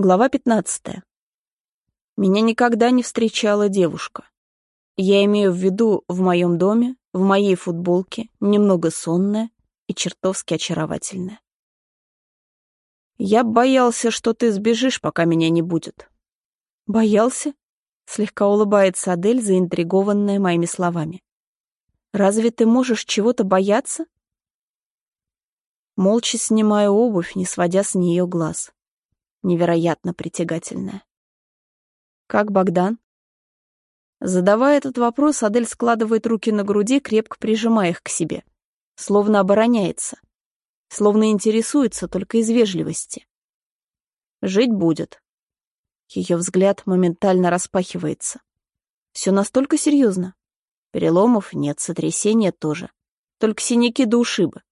Глава 15. Меня никогда не встречала девушка. Я имею в виду в моем доме, в моей футболке, немного сонная и чертовски очаровательная. Я боялся, что ты сбежишь, пока меня не будет. Боялся? Слегка улыбается Адель, заинтригованная моими словами. Разве ты можешь чего-то бояться? Молча снимаю обувь, не сводя с нее глаз невероятно притягательная. «Как Богдан?» Задавая этот вопрос, Адель складывает руки на груди, крепко прижимая их к себе, словно обороняется, словно интересуется только из вежливости. «Жить будет». Ее взгляд моментально распахивается. Все настолько серьезно. Переломов нет, сотрясения тоже. Только синяки до ушибы.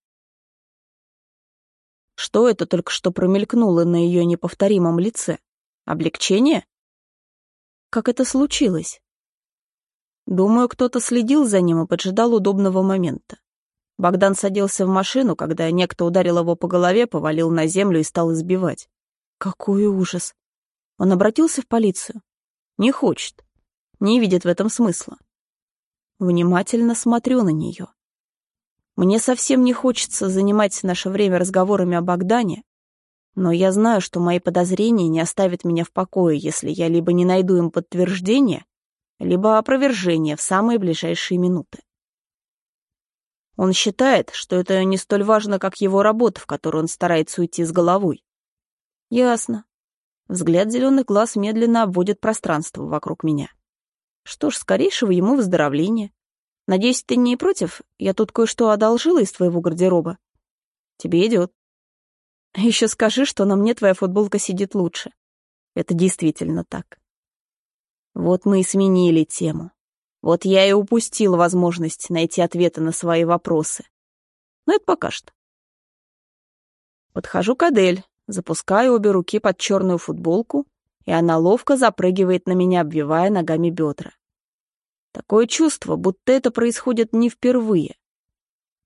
Что это только что промелькнуло на ее неповторимом лице? Облегчение? Как это случилось? Думаю, кто-то следил за ним и поджидал удобного момента. Богдан садился в машину, когда некто ударил его по голове, повалил на землю и стал избивать. Какой ужас! Он обратился в полицию. Не хочет. Не видит в этом смысла. Внимательно смотрю на нее. Мне совсем не хочется занимать наше время разговорами о Богдане, но я знаю, что мои подозрения не оставят меня в покое, если я либо не найду им подтверждения, либо опровержения в самые ближайшие минуты. Он считает, что это не столь важно, как его работа, в которую он старается уйти с головой. Ясно. Взгляд зеленых глаз медленно обводит пространство вокруг меня. Что ж, скорейшего ему выздоровления. Надеюсь, ты не против? Я тут кое-что одолжила из твоего гардероба. Тебе идет. Еще скажи, что на мне твоя футболка сидит лучше. Это действительно так. Вот мы и сменили тему. Вот я и упустила возможность найти ответы на свои вопросы. Но это пока что. Подхожу к Адель, запускаю обе руки под черную футболку, и она ловко запрыгивает на меня, обвивая ногами бедра. Такое чувство, будто это происходит не впервые.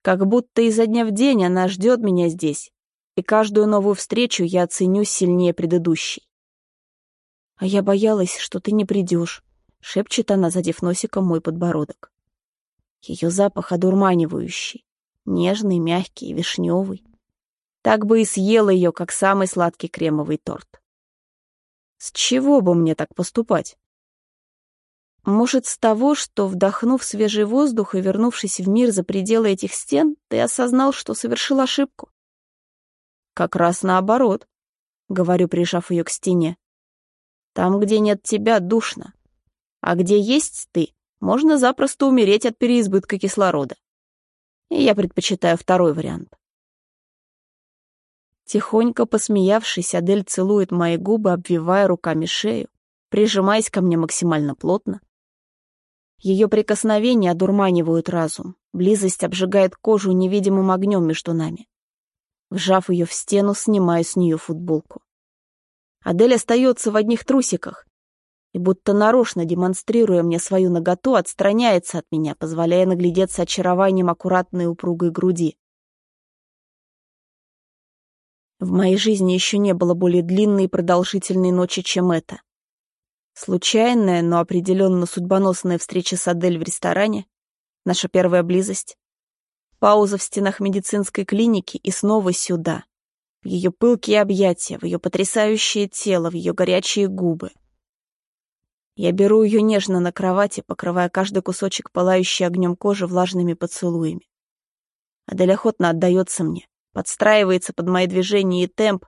Как будто изо дня в день она ждет меня здесь, и каждую новую встречу я ценю сильнее предыдущей. «А я боялась, что ты не придешь», — шепчет она, задев носиком мой подбородок. Ее запах одурманивающий, нежный, мягкий, вишневый. Так бы и съела ее, как самый сладкий кремовый торт. С чего бы мне так поступать? Может, с того, что, вдохнув свежий воздух и вернувшись в мир за пределы этих стен, ты осознал, что совершил ошибку? Как раз наоборот, — говорю, прижав ее к стене. Там, где нет тебя, душно. А где есть ты, можно запросто умереть от переизбытка кислорода. И я предпочитаю второй вариант. Тихонько посмеявшись, Адель целует мои губы, обвивая руками шею, прижимаясь ко мне максимально плотно. Ее прикосновения одурманивают разум, близость обжигает кожу невидимым огнем между нами. Вжав ее в стену, снимаю с нее футболку. Адель остается в одних трусиках и, будто нарочно демонстрируя мне свою наготу, отстраняется от меня, позволяя наглядеться очарованием аккуратной упругой груди. В моей жизни еще не было более длинной и продолжительной ночи, чем эта. Случайная, но определенно судьбоносная встреча с Адель в ресторане, наша первая близость, пауза в стенах медицинской клиники и снова сюда, в ее пылкие объятия, в ее потрясающее тело, в ее горячие губы. Я беру ее нежно на кровати, покрывая каждый кусочек пылающей огнем кожи влажными поцелуями. Адель охотно отдается мне, подстраивается под мои движения и темп,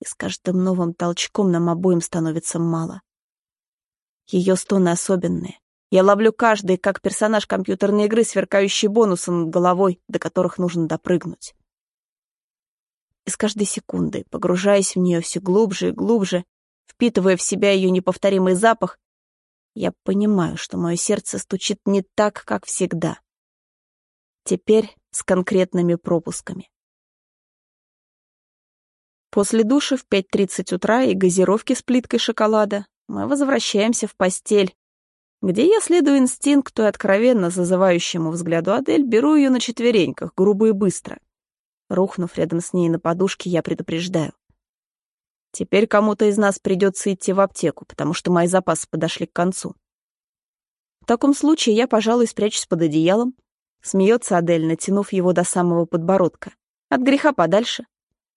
и с каждым новым толчком нам обоим становится мало. Ее стоны особенные. Я ловлю каждый, как персонаж компьютерной игры, сверкающий бонусом над головой, до которых нужно допрыгнуть. И с каждой секундой, погружаясь в нее все глубже и глубже, впитывая в себя ее неповторимый запах, я понимаю, что мое сердце стучит не так, как всегда. Теперь с конкретными пропусками. После душа в 5.30 утра и газировки с плиткой шоколада мы возвращаемся в постель, где я следую инстинкту и откровенно зазывающему взгляду Адель беру ее на четвереньках, грубо и быстро. Рухнув рядом с ней на подушке, я предупреждаю. Теперь кому-то из нас придется идти в аптеку, потому что мои запасы подошли к концу. В таком случае я, пожалуй, спрячусь под одеялом. Смеется Адель, натянув его до самого подбородка. От греха подальше.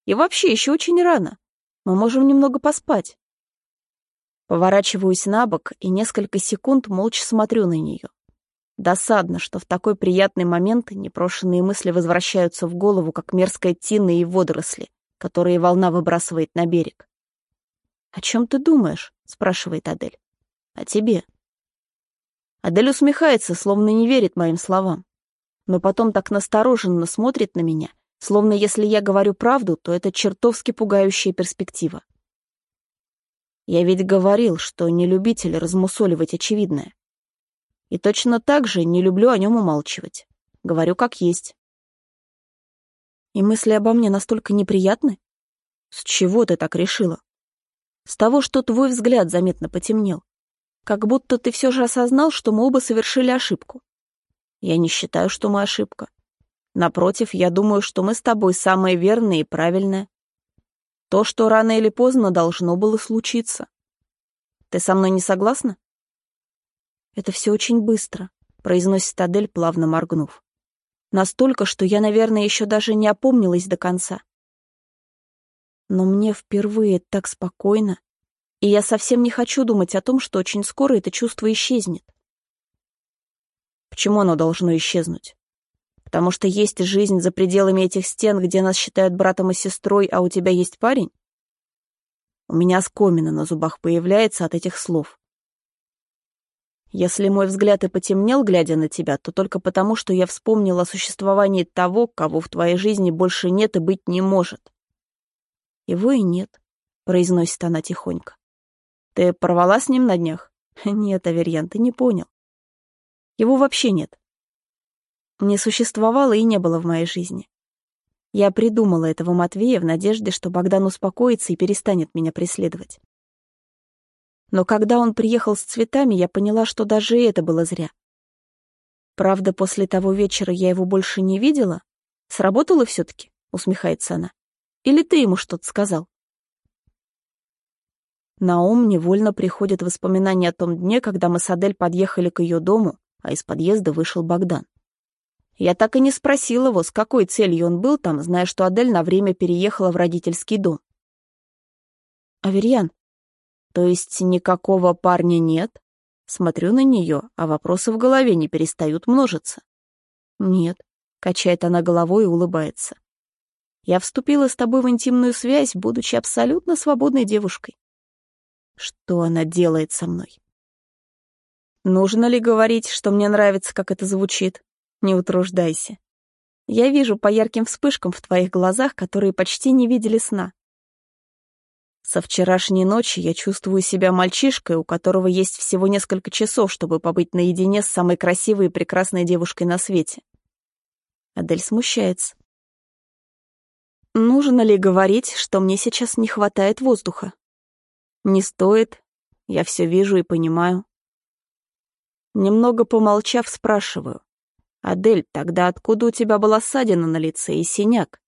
И вообще, еще очень рано. Мы можем немного поспать. Поворачиваюсь на бок и несколько секунд молча смотрю на нее. Досадно, что в такой приятный момент непрошенные мысли возвращаются в голову, как мерзкая тина и водоросли, которые волна выбрасывает на берег. «О чем ты думаешь?» — спрашивает Адель. «О тебе». Адель усмехается, словно не верит моим словам, но потом так настороженно смотрит на меня, словно если я говорю правду, то это чертовски пугающая перспектива. Я ведь говорил, что не любитель размусоливать очевидное. И точно так же не люблю о нем умалчивать. Говорю как есть. И мысли обо мне настолько неприятны? С чего ты так решила? С того, что твой взгляд заметно потемнел. Как будто ты все же осознал, что мы оба совершили ошибку. Я не считаю, что мы ошибка. Напротив, я думаю, что мы с тобой самые верные и правильные. То, что рано или поздно должно было случиться. Ты со мной не согласна? Это все очень быстро, произносит Адель, плавно моргнув. Настолько, что я, наверное, еще даже не опомнилась до конца. Но мне впервые так спокойно, и я совсем не хочу думать о том, что очень скоро это чувство исчезнет. Почему оно должно исчезнуть? Потому что есть жизнь за пределами этих стен, где нас считают братом и сестрой, а у тебя есть парень? У меня скомина на зубах появляется от этих слов. Если мой взгляд и потемнел, глядя на тебя, то только потому, что я вспомнил о существовании того, кого в твоей жизни больше нет и быть не может. Его и нет, произносит она тихонько. Ты порвала с ним на днях? Нет, Аверьян, ты не понял. Его вообще нет. Не существовало и не было в моей жизни. Я придумала этого Матвея в надежде, что Богдан успокоится и перестанет меня преследовать. Но когда он приехал с цветами, я поняла, что даже это было зря. Правда, после того вечера я его больше не видела. Сработало все-таки, усмехается она. Или ты ему что-то сказал? На ум невольно приходят воспоминания о том дне, когда мы с Адель подъехали к ее дому, а из подъезда вышел Богдан. Я так и не спросил его, с какой целью он был там, зная, что Адель на время переехала в родительский дом. «Аверьян, то есть никакого парня нет?» Смотрю на нее, а вопросы в голове не перестают множиться. «Нет», — качает она головой и улыбается. Я вступила с тобой в интимную связь, будучи абсолютно свободной девушкой. Что она делает со мной? Нужно ли говорить, что мне нравится, как это звучит? Не утруждайся. Я вижу по ярким вспышкам в твоих глазах, которые почти не видели сна. Со вчерашней ночи я чувствую себя мальчишкой, у которого есть всего несколько часов, чтобы побыть наедине с самой красивой и прекрасной девушкой на свете. Адель смущается. Нужно ли говорить, что мне сейчас не хватает воздуха? Не стоит, я все вижу и понимаю. Немного помолчав, спрашиваю. «Адель, тогда откуда у тебя была ссадина на лице и синяк?»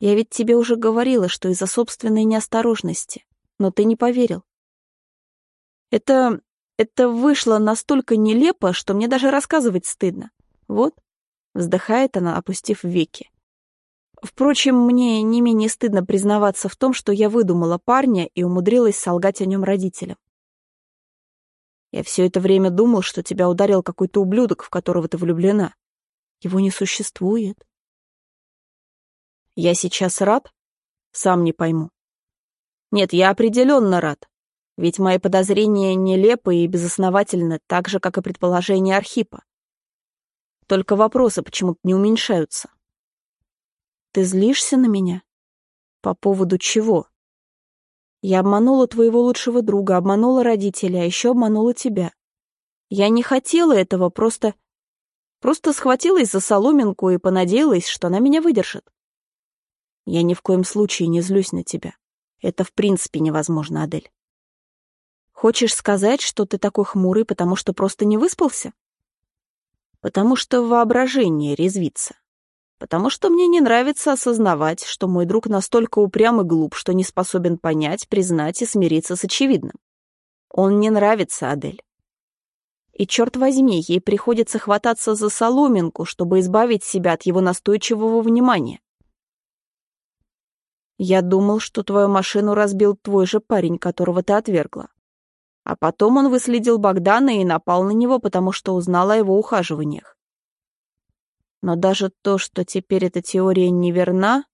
«Я ведь тебе уже говорила, что из-за собственной неосторожности, но ты не поверил. Это... это вышло настолько нелепо, что мне даже рассказывать стыдно. Вот», — вздыхает она, опустив веки. Впрочем, мне не менее стыдно признаваться в том, что я выдумала парня и умудрилась солгать о нем родителям. Я все это время думал, что тебя ударил какой-то ублюдок, в которого ты влюблена. Его не существует. Я сейчас рад? Сам не пойму. Нет, я определенно рад. Ведь мои подозрения нелепы и безосновательны, так же, как и предположения Архипа. Только вопросы почему-то не уменьшаются. Ты злишься на меня? По поводу чего? Я обманула твоего лучшего друга, обманула родителей, а еще обманула тебя. Я не хотела этого, просто... Просто схватилась за соломинку и понадеялась, что она меня выдержит. Я ни в коем случае не злюсь на тебя. Это в принципе невозможно, Адель. Хочешь сказать, что ты такой хмурый, потому что просто не выспался? Потому что воображение резвится. Потому что мне не нравится осознавать, что мой друг настолько упрям и глуп, что не способен понять, признать и смириться с очевидным. Он не нравится, Адель. И, черт возьми, ей приходится хвататься за соломинку, чтобы избавить себя от его настойчивого внимания. Я думал, что твою машину разбил твой же парень, которого ты отвергла. А потом он выследил Богдана и напал на него, потому что узнал о его ухаживаниях. Но даже то, что теперь эта теория неверна,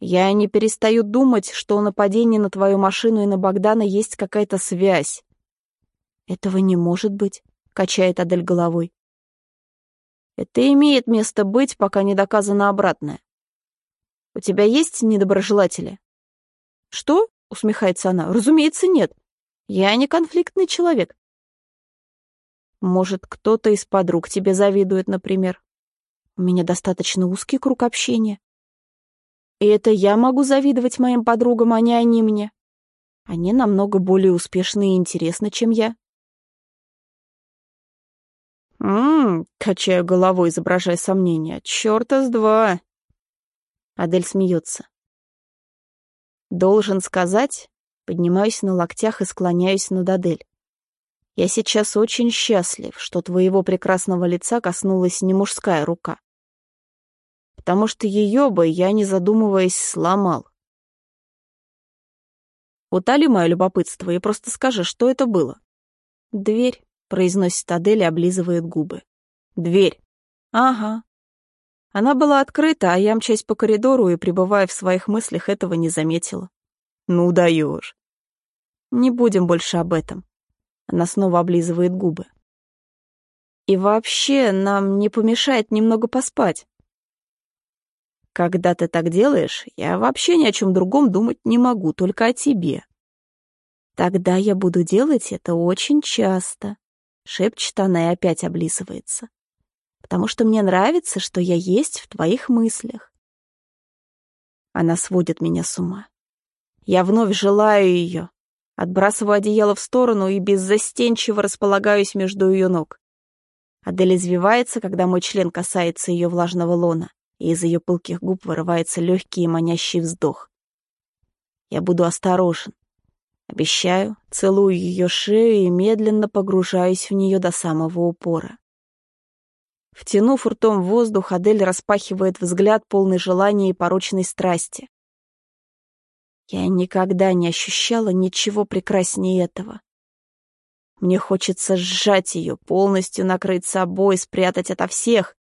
я не перестаю думать, что у нападения на твою машину и на Богдана есть какая-то связь. Этого не может быть, качает Адель головой. Это имеет место быть, пока не доказано обратное. У тебя есть недоброжелатели? Что? Усмехается она. Разумеется, нет. Я не конфликтный человек. Может, кто-то из подруг тебе завидует, например. У меня достаточно узкий круг общения. И это я могу завидовать моим подругам, а не они мне. Они намного более успешны и интересны, чем я. «М-м-м», качаю головой, изображая сомнение. «Чёрта с два!» Адель смеется. «Должен сказать...» Поднимаюсь на локтях и склоняюсь над Адель. «Я сейчас очень счастлив, что твоего прекрасного лица коснулась не мужская рука потому что ее бы я, не задумываясь, сломал. Утоли мое любопытство и просто скажи, что это было. «Дверь», — произносит Адель и облизывает губы. «Дверь». «Ага». Она была открыта, а я, мчась по коридору и, пребывая в своих мыслях, этого не заметила. «Ну даешь». «Не будем больше об этом». Она снова облизывает губы. «И вообще, нам не помешает немного поспать». Когда ты так делаешь, я вообще ни о чем другом думать не могу, только о тебе. Тогда я буду делать это очень часто, шепчет она и опять облизывается. Потому что мне нравится, что я есть в твоих мыслях. Она сводит меня с ума. Я вновь желаю ее, отбрасываю одеяло в сторону и беззастенчиво располагаюсь между ее ног. Адель извивается, когда мой член касается ее влажного лона и из ее пылких губ вырывается легкий и манящий вздох. Я буду осторожен. Обещаю, целую ее шею и медленно погружаюсь в нее до самого упора. Втянув ртом воздух, Адель распахивает взгляд, полный желания и порочной страсти. Я никогда не ощущала ничего прекраснее этого. Мне хочется сжать ее, полностью накрыть собой, спрятать ото всех,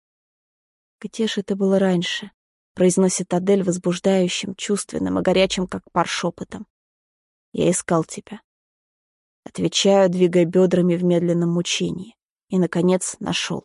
«Где же это было раньше?» — произносит Адель возбуждающим, чувственным и горячим, как пар шепотом. «Я искал тебя». Отвечаю, двигая бедрами в медленном мучении. И, наконец, нашел.